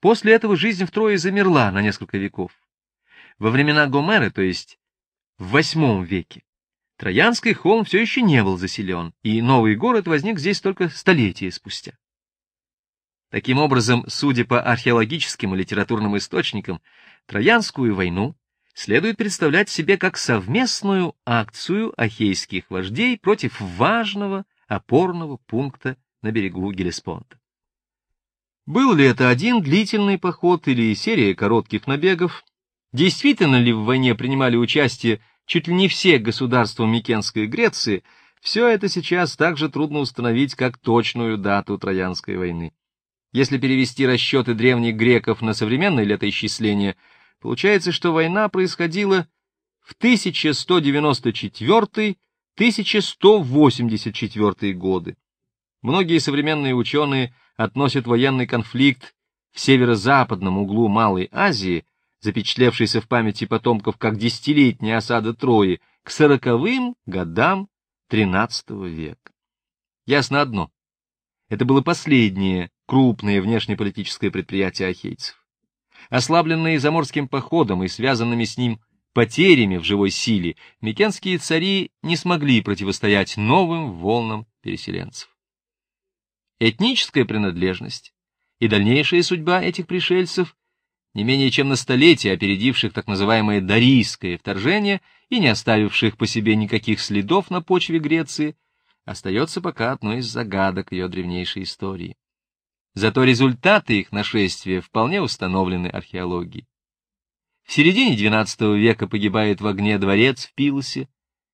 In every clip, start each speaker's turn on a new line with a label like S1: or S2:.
S1: После этого жизнь в Трое замерла на несколько веков. Во времена Гомера, то есть в восьмом веке, Троянский холм все еще не был заселен, и новый город возник здесь только столетия спустя. Таким образом, судя по археологическим и литературным источникам, Троянскую войну следует представлять себе как совместную акцию ахейских вождей против важного опорного пункта на берегу Гелеспонта. Был ли это один длительный поход или серия коротких набегов? Действительно ли в войне принимали участие чуть ли не все государства Микенской Греции, все это сейчас также трудно установить как точную дату Троянской войны. Если перевести расчеты древних греков на современное летоисчисление, получается, что война происходила в 1194-1184 годы. Многие современные ученые относят военный конфликт в северо-западном углу Малой Азии запечатлевшийся в памяти потомков как десятилетняя осада Трои, к сороковым годам XIII века. Ясно одно. Это было последнее крупное внешнеполитическое предприятие ахейцев. Ослабленные заморским походом и связанными с ним потерями в живой силе, микенские цари не смогли противостоять новым волнам переселенцев. Этническая принадлежность и дальнейшая судьба этих пришельцев не менее чем на столетие опередивших так называемое дарийское вторжение и не оставивших по себе никаких следов на почве Греции, остается пока одной из загадок ее древнейшей истории. Зато результаты их нашествия вполне установлены археологией. В середине XII века погибает в огне дворец в Пилосе.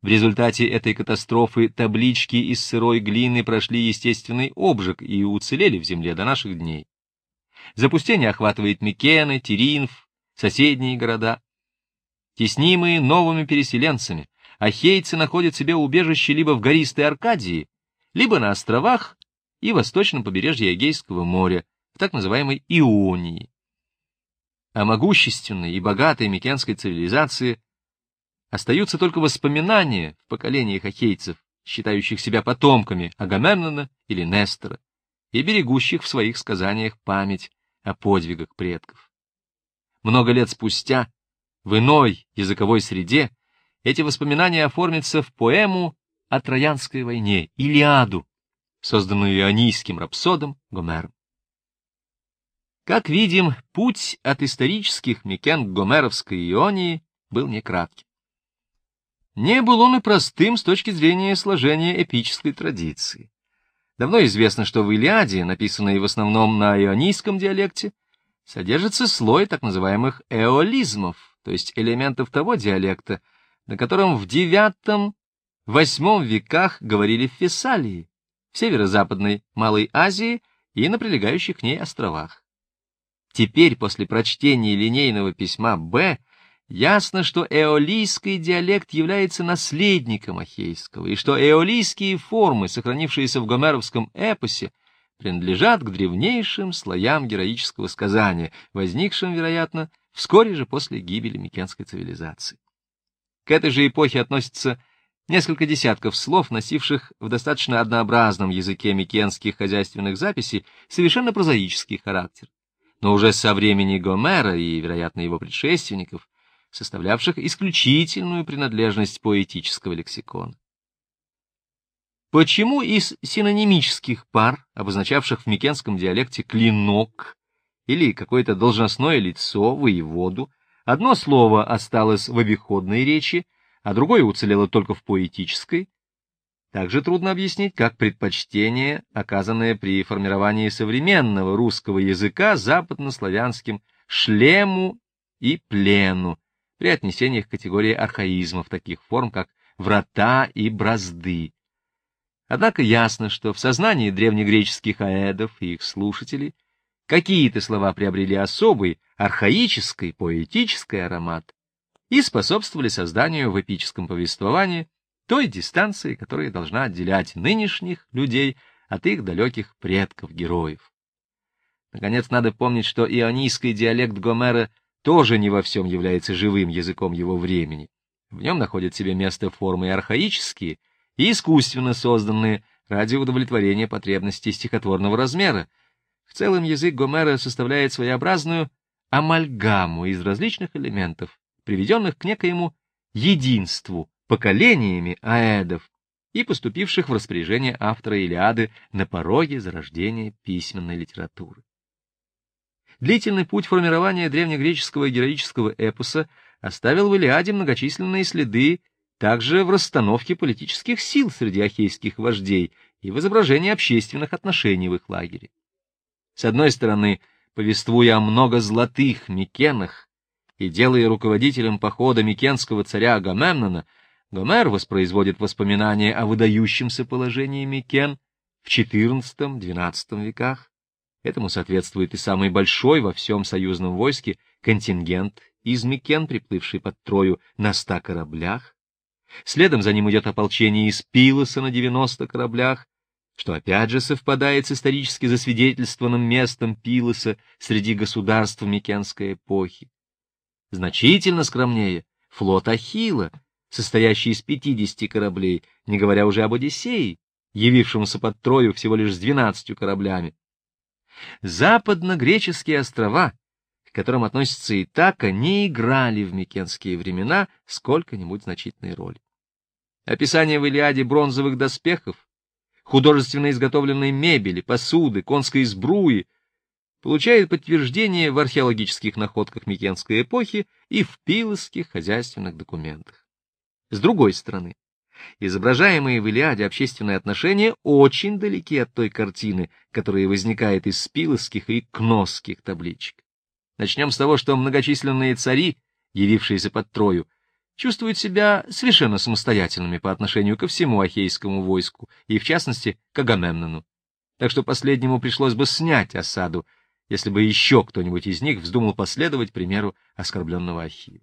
S1: В результате этой катастрофы таблички из сырой глины прошли естественный обжиг и уцелели в земле до наших дней. Запустение охватывает Микены, Теринф, соседние города. Теснимые новыми переселенцами, ахейцы находят себе убежище либо в гористой Аркадии, либо на островах и восточном побережье Эгейского моря, в так называемой Ионии. О могущественной и богатой микенской цивилизации остаются только воспоминания в поколениях ахейцев, считающих себя потомками Агамемнона или Нестора, и берегущих в своих сказаниях память о подвигах предков. Много лет спустя, в иной языковой среде, эти воспоминания оформятся в поэму о Троянской войне, Илиаду, созданную ионийским рапсодом Гомером. Как видим, путь от исторических Микен к Гомеровской Ионии был некратким. Не был он и простым с точки зрения сложения эпической традиции. Давно известно, что в Илиаде, написанной в основном на ионийском диалекте, содержится слой так называемых эолизмов, то есть элементов того диалекта, на котором в IX-VIII веках говорили в Фессалии, в северо-западной Малой Азии и на прилегающих к ней островах. Теперь, после прочтения линейного письма «Б», Ясно, что эолийский диалект является наследником ахейского, и что эолийские формы, сохранившиеся в гомеровском эпосе, принадлежат к древнейшим слоям героического сказания, возникшим, вероятно, вскоре же после гибели Микенской цивилизации. К этой же эпохе относятся несколько десятков слов, носивших в достаточно однообразном языке микенских хозяйственных записей совершенно прозаический характер. Но уже со времени Гомера и, вероятно, его предшественников, составлявших исключительную принадлежность поэтического лексикона. Почему из синонимических пар, обозначавших в микенском диалекте клинок или какое-то должностное лицо, воеводу, одно слово осталось в обиходной речи, а другое уцелело только в поэтической, также трудно объяснить, как предпочтение, оказанное при формировании современного русского языка западнославянским шлему и плену, при отнесениях к категории архаизмов таких форм, как врата и бразды. Однако ясно, что в сознании древнегреческих аэдов и их слушателей какие-то слова приобрели особый, архаический, поэтический аромат и способствовали созданию в эпическом повествовании той дистанции, которая должна отделять нынешних людей от их далеких предков-героев. Наконец, надо помнить, что ионийский диалект Гомера тоже не во всем является живым языком его времени. В нем находят себе место формы архаические и искусственно созданные ради удовлетворения потребностей стихотворного размера, В целом язык Гомера составляет своеобразную амальгаму из различных элементов, приведенных к некоему единству поколениями аэдов и поступивших в распоряжение автора Илиады на пороге зарождения письменной литературы. Длительный путь формирования древнегреческого героического эпоса оставил в Илиаде многочисленные следы также в расстановке политических сил среди ахейских вождей и в изображении общественных отношений в их лагере. С одной стороны, повествуя о много золотых Микенах и делая руководителем похода микенского царя Агамемнона, Гомер воспроизводит воспоминания о выдающемся положении Микен в XIV-XII веках. Этому соответствует и самый большой во всем союзном войске контингент из Микен, приплывший под Трою на ста кораблях. Следом за ним идет ополчение из Пилоса на 90 кораблях, что опять же совпадает с исторически засвидетельствованным местом Пилоса среди государств Микенской эпохи. Значительно скромнее флот Ахилла, состоящий из 50 кораблей, не говоря уже об Одиссее, явившемуся под Трою всего лишь с 12 кораблями. Западно-греческие острова, к которым относится Итака, не играли в микенские времена сколько-нибудь значительной роли. Описание в Илиаде бронзовых доспехов, художественно изготовленной мебели, посуды, конской сбруи получает подтверждение в археологических находках Микенской эпохи и в пилосских хозяйственных документах. С другой стороны, изображаемые в Илиаде общественные отношения очень далеки от той картины, которая возникает из спилосских и кносских табличек. Начнем с того, что многочисленные цари, явившиеся под Трою, чувствуют себя совершенно самостоятельными по отношению ко всему ахейскому войску, и в частности к Агамемнону. Так что последнему пришлось бы снять осаду, если бы еще кто-нибудь из них вздумал последовать примеру оскорбленного Ахилла.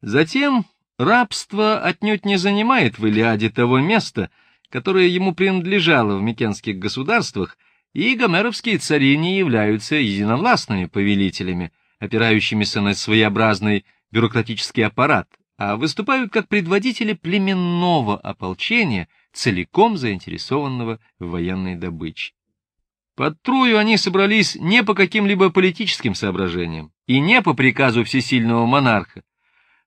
S1: Затем Рабство отнюдь не занимает в Илиаде того места, которое ему принадлежало в микенских государствах, и гомеровские цари не являются единовластными повелителями, опирающимися на своеобразный бюрократический аппарат, а выступают как предводители племенного ополчения, целиком заинтересованного в военной добыче. Под Трою они собрались не по каким-либо политическим соображениям и не по приказу всесильного монарха,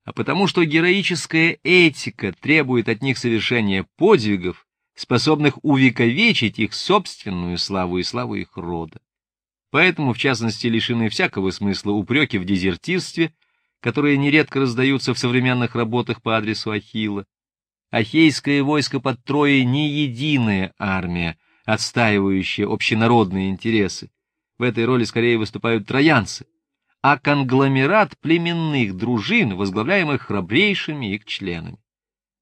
S1: а потому что героическая этика требует от них совершения подвигов, способных увековечить их собственную славу и славу их рода. Поэтому, в частности, лишены всякого смысла упреки в дезертирстве, которые нередко раздаются в современных работах по адресу Ахилла. Ахейское войско под Троей не единая армия, отстаивающая общенародные интересы. В этой роли скорее выступают троянцы — а конгломерат племенных дружин, возглавляемых храбрейшими их членами.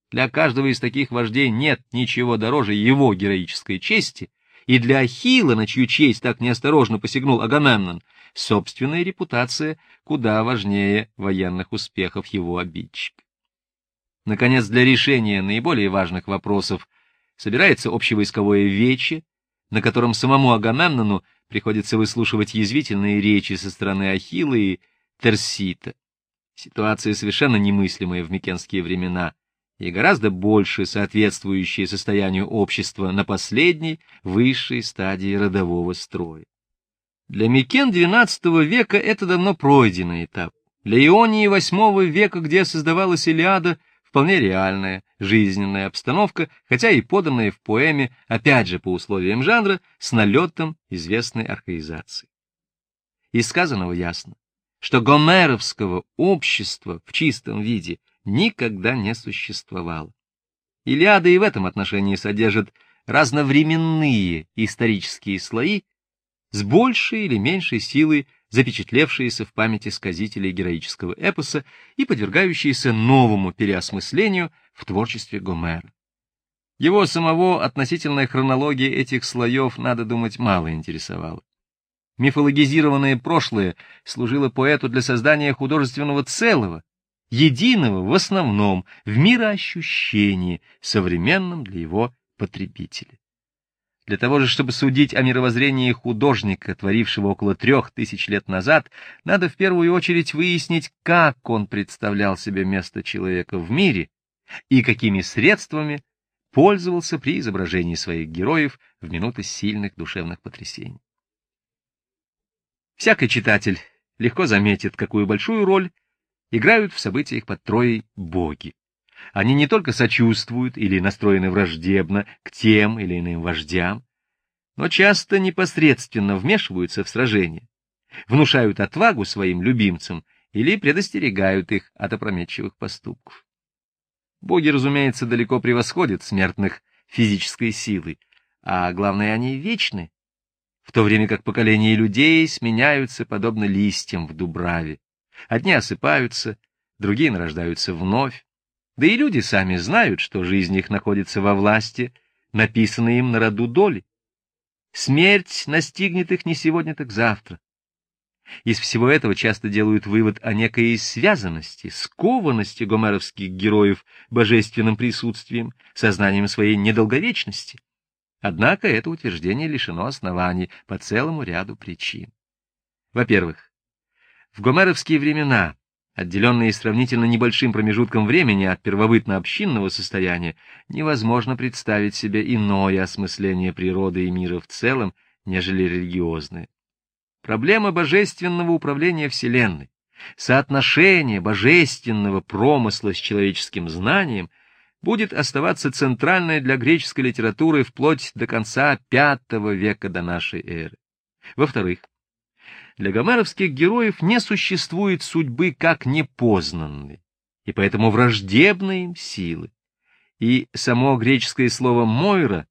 S1: Для каждого из таких вождей нет ничего дороже его героической чести, и для Ахилла, на чью честь так неосторожно посягнул Агамемнон, собственная репутация куда важнее военных успехов его обидчика. Наконец, для решения наиболее важных вопросов собирается общевойсковое вече, на котором самому Агамемнону приходится выслушивать язвительные речи со стороны Ахилла и Терсита. Ситуация совершенно немыслимая в микенские времена и гораздо больше соответствующая состоянию общества на последней, высшей стадии родового строя. Для Микен XII века это давно пройденный этап. Для Ионии VIII века, где создавалась Илиада, вполне реальная, жизненная обстановка, хотя и поданная в поэме, опять же по условиям жанра, с налетом известной архаизации. Из сказанного ясно, что гомеровского общества в чистом виде никогда не существовало. Илиада и в этом отношении содержит разновременные исторические слои с большей или меньшей силой запечатлевшиеся в памяти сказителей героического эпоса и подвергающиеся новому переосмыслению в творчестве Гомера. Его самого относительная хронология этих слоев, надо думать, мало интересовала. Мифологизированное прошлое служило поэту для создания художественного целого, единого в основном, в мироощущении, современном для его потребителя. Для того же, чтобы судить о мировоззрении художника, творившего около трех тысяч лет назад, надо в первую очередь выяснить, как он представлял себе место человека в мире и какими средствами пользовался при изображении своих героев в минуты сильных душевных потрясений. Всякий читатель легко заметит, какую большую роль играют в событиях под Троей боги. Они не только сочувствуют или настроены враждебно к тем или иным вождям, но часто непосредственно вмешиваются в сражения, внушают отвагу своим любимцам или предостерегают их от опрометчивых поступков. Боги, разумеется, далеко превосходят смертных физической силой, а главное, они вечны, в то время как поколения людей сменяются подобно листьям в дубраве. Одни осыпаются, другие нарождаются вновь. Да и люди сами знают, что жизнь их находится во власти, написанной им на роду доли. Смерть настигнет их не сегодня, так завтра. Из всего этого часто делают вывод о некой связанности, скованности гомеровских героев божественным присутствием, сознанием своей недолговечности. Однако это утверждение лишено оснований по целому ряду причин. Во-первых, в гомеровские времена, отделенные сравнительно небольшим промежутком времени от первобытно-общинного состояния, невозможно представить себе иное осмысление природы и мира в целом, нежели религиозное. Проблема божественного управления Вселенной, соотношение божественного промысла с человеческим знанием — будет оставаться центральной для греческой литературы вплоть до конца V века до нашей эры. Во-вторых, для гомеровских героев не существует судьбы как непознанной, и поэтому враждебной им силы. И само греческое слово «мойра»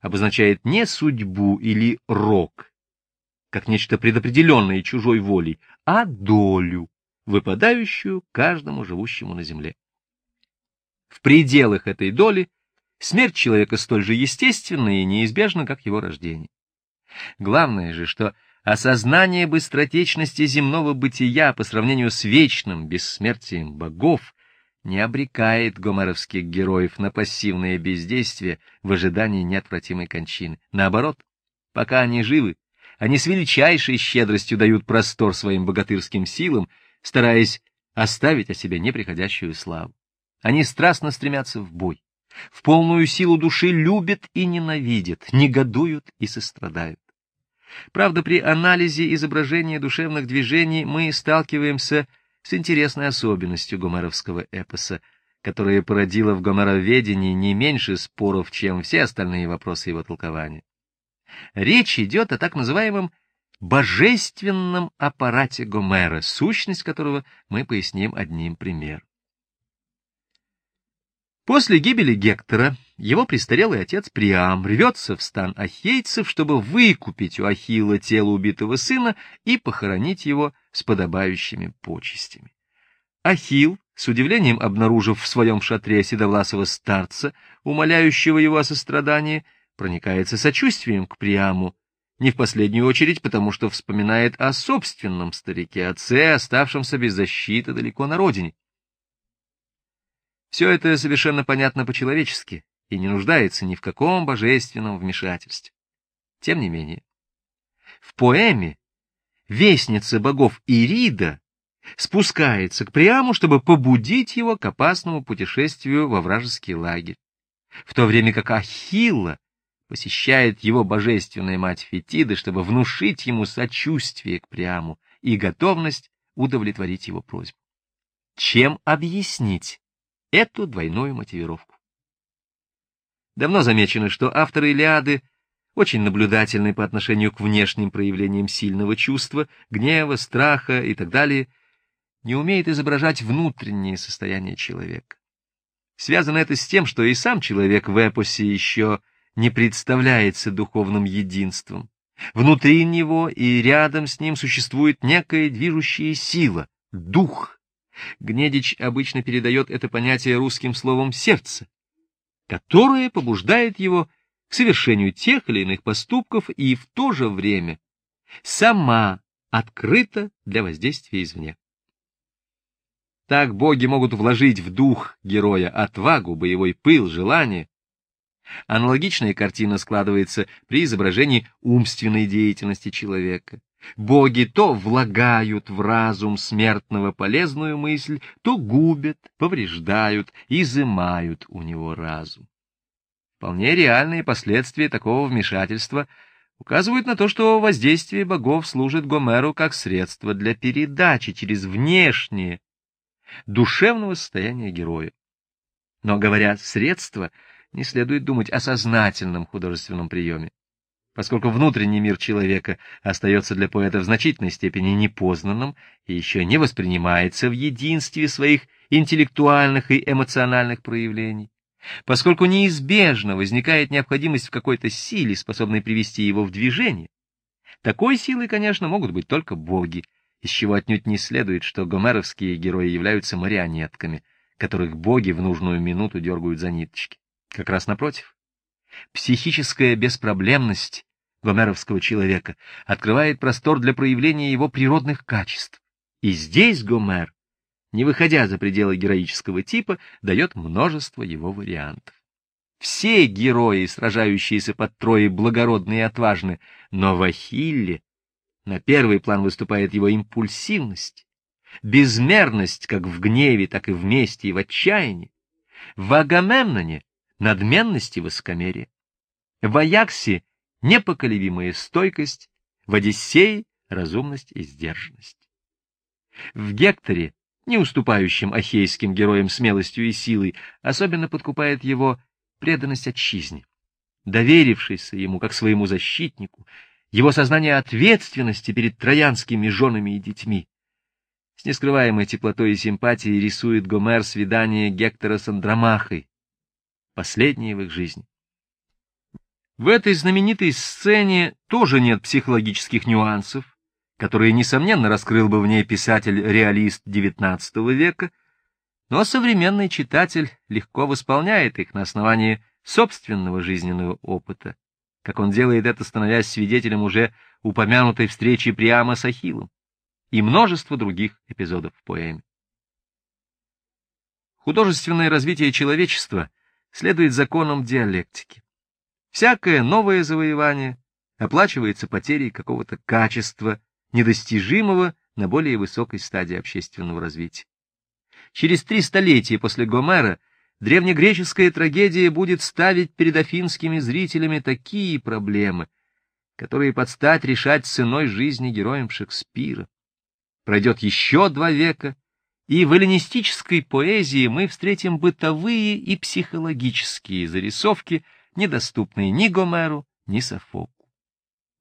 S1: обозначает не судьбу или рок, как нечто предопределенное чужой волей, а долю, выпадающую каждому живущему на земле. В пределах этой доли смерть человека столь же естественна и неизбежна, как его рождение. Главное же, что осознание быстротечности земного бытия по сравнению с вечным бессмертием богов не обрекает гомеровских героев на пассивное бездействие в ожидании неотвратимой кончины. Наоборот, пока они живы, они с величайшей щедростью дают простор своим богатырским силам, стараясь оставить о себе неприходящую славу. Они страстно стремятся в бой, в полную силу души любят и ненавидят, негодуют и сострадают. Правда, при анализе изображения душевных движений мы сталкиваемся с интересной особенностью гомеровского эпоса, которая породила в гомероведении не меньше споров, чем все остальные вопросы его толкования. Речь идет о так называемом божественном аппарате Гомера, сущность которого мы поясним одним примером. После гибели Гектора его престарелый отец Приам рвется в стан ахейцев, чтобы выкупить у Ахилла тело убитого сына и похоронить его с подобающими почестями. Ахилл, с удивлением обнаружив в своем шатре седовласого старца, умоляющего его о сострадании, проникается сочувствием к Приаму, не в последнюю очередь потому, что вспоминает о собственном старике-отце, оставшемся без защиты далеко на родине. Все это совершенно понятно по-человечески и не нуждается ни в каком божественном вмешательстве. Тем не менее, в поэме вестница богов Ирида спускается к Приаму, чтобы побудить его к опасному путешествию во вражеский лагерь, в то время как Ахилла посещает его божественная мать Фетида, чтобы внушить ему сочувствие к Приаму и готовность удовлетворить его просьбу. Чем объяснить эту двойную мотивировку. Давно замечено, что авторы Илиады очень наблюдательны по отношению к внешним проявлениям сильного чувства, гнева, страха и так далее, не умеют изображать внутреннее состояние человека. Связано это с тем, что и сам человек в эпосе еще не представляется духовным единством. Внутри него и рядом с ним существует некая движущая сила, дух, Гнедич обычно передает это понятие русским словом «сердце», которое побуждает его к совершению тех или иных поступков и в то же время сама открыта для воздействия извне. Так боги могут вложить в дух героя отвагу, боевой пыл, желание. Аналогичная картина складывается при изображении умственной деятельности человека. Боги то влагают в разум смертного полезную мысль, то губят, повреждают, изымают у него разум. Вполне реальные последствия такого вмешательства указывают на то, что воздействие богов служит Гомеру как средство для передачи через внешнее душевного состояния героя. Но, говоря «средство», не следует думать о сознательном художественном приеме, поскольку внутренний мир человека остается для поэта в значительной степени непознанным и еще не воспринимается в единстве своих интеллектуальных и эмоциональных проявлений, поскольку неизбежно возникает необходимость в какой-то силе, способной привести его в движение. Такой силой, конечно, могут быть только боги, из чего отнюдь не следует, что гомеровские герои являются марионетками, которых боги в нужную минуту дергают за ниточки. Как раз напротив. Психическая беспроблемность гомеровского человека открывает простор для проявления его природных качеств. И здесь Гомер, не выходя за пределы героического типа, дает множество его вариантов. Все герои, сражающиеся под Троей, благородны и отважны, но в Ахилле на первый план выступает его импульсивность, безмерность как в гневе, так и в мести и в отчаянии. В Агамемноне — надменность и высокомерие. В Аяксе — непоколебимая стойкость, в Одиссее — разумность и сдержанность. В Гекторе, не уступающим ахейским героям смелостью и силой, особенно подкупает его преданность отчизне. Доверившийся ему как своему защитнику, его сознание ответственности перед троянскими женами и детьми. С нескрываемой теплотой и симпатией рисует Гомер свидание Гектора с Андромахой, последнее в их жизни. В этой знаменитой сцене тоже нет психологических нюансов, которые, несомненно, раскрыл бы в ней писатель-реалист XIX века, но современный читатель легко восполняет их на основании собственного жизненного опыта как он делает это, становясь свидетелем уже упомянутой встречи Приама с Ахиллом, и множество других эпизодов в поэме. Художественное развитие человечества следует законам диалектики. Всякое новое завоевание оплачивается потерей какого-то качества, недостижимого на более высокой стадии общественного развития. Через три столетия после Гомера – древнегреческая трагедия будет ставить перед афинскими зрителями такие проблемы, которые подстать решать ценой жизни героям Шекспира. Пройдет еще два века, и в эллинистической поэзии мы встретим бытовые и психологические зарисовки, недоступные ни Гомеру, ни Софоклу.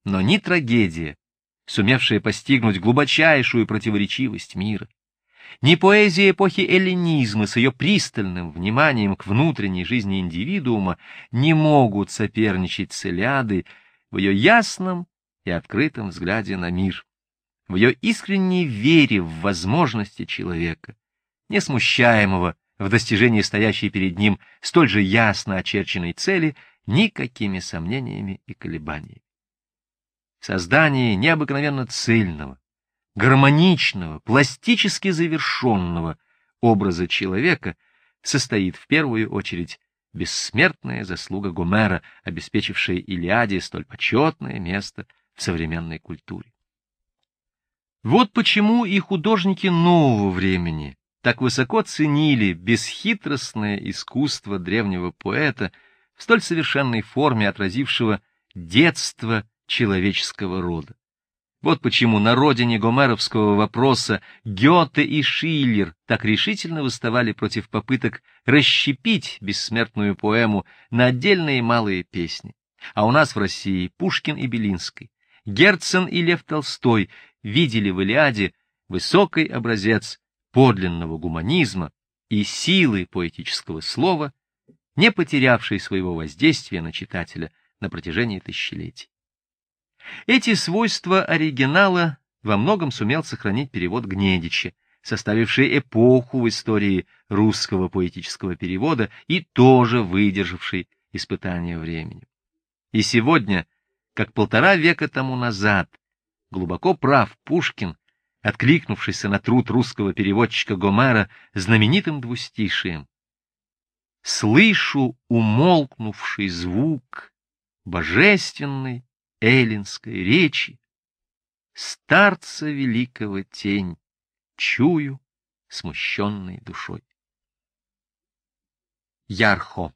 S1: Но ни трагедия, сумевшая постигнуть глубочайшую противоречивость мира, ни поэзия эпохи эллинизма с ее пристальным вниманием к внутренней жизни индивидуума не могут соперничать с Илиадой в ее ясном и открытом взгляде на мир, в ее искренней вере в возможности человека, не смущаемого в достижении стоящей перед ним столь же ясно очерченной цели никакими сомнениями и колебаниями. Создание необыкновенно цельного, гармоничного, пластически завершенного образа человека состоит в первую очередь бессмертная заслуга Гомера, обеспечившая Илиаде столь почетное место в современной культуре. Вот почему и художники нового времени так высоко ценили бесхитростное искусство древнего поэта в столь совершенной форме отразившего детство человеческого рода. Вот почему на родине гомеровского вопроса Гёте и Шиллер так решительно выставали против попыток расщепить бессмертную поэму на отдельные малые песни. А у нас в России Пушкин и Белинский, Герцен и Лев Толстой видели в Илиаде высокий образец подлинного гуманизма и силы поэтического слова, не потерявший своего воздействия на читателя на протяжении тысячелетий. Эти свойства оригинала во многом сумел сохранить перевод Гнедича, составивший эпоху в истории русского поэтического перевода и тоже выдержавший испытания времени. И сегодня, как полтора века тому назад, глубоко прав Пушкин, откликнувшийся на труд русского переводчика Гомера знаменитым двустишием. «Слышу умолкнувший звук, божественный, эллинской речи, старца великого тень, чую смущенной душой. Ярхо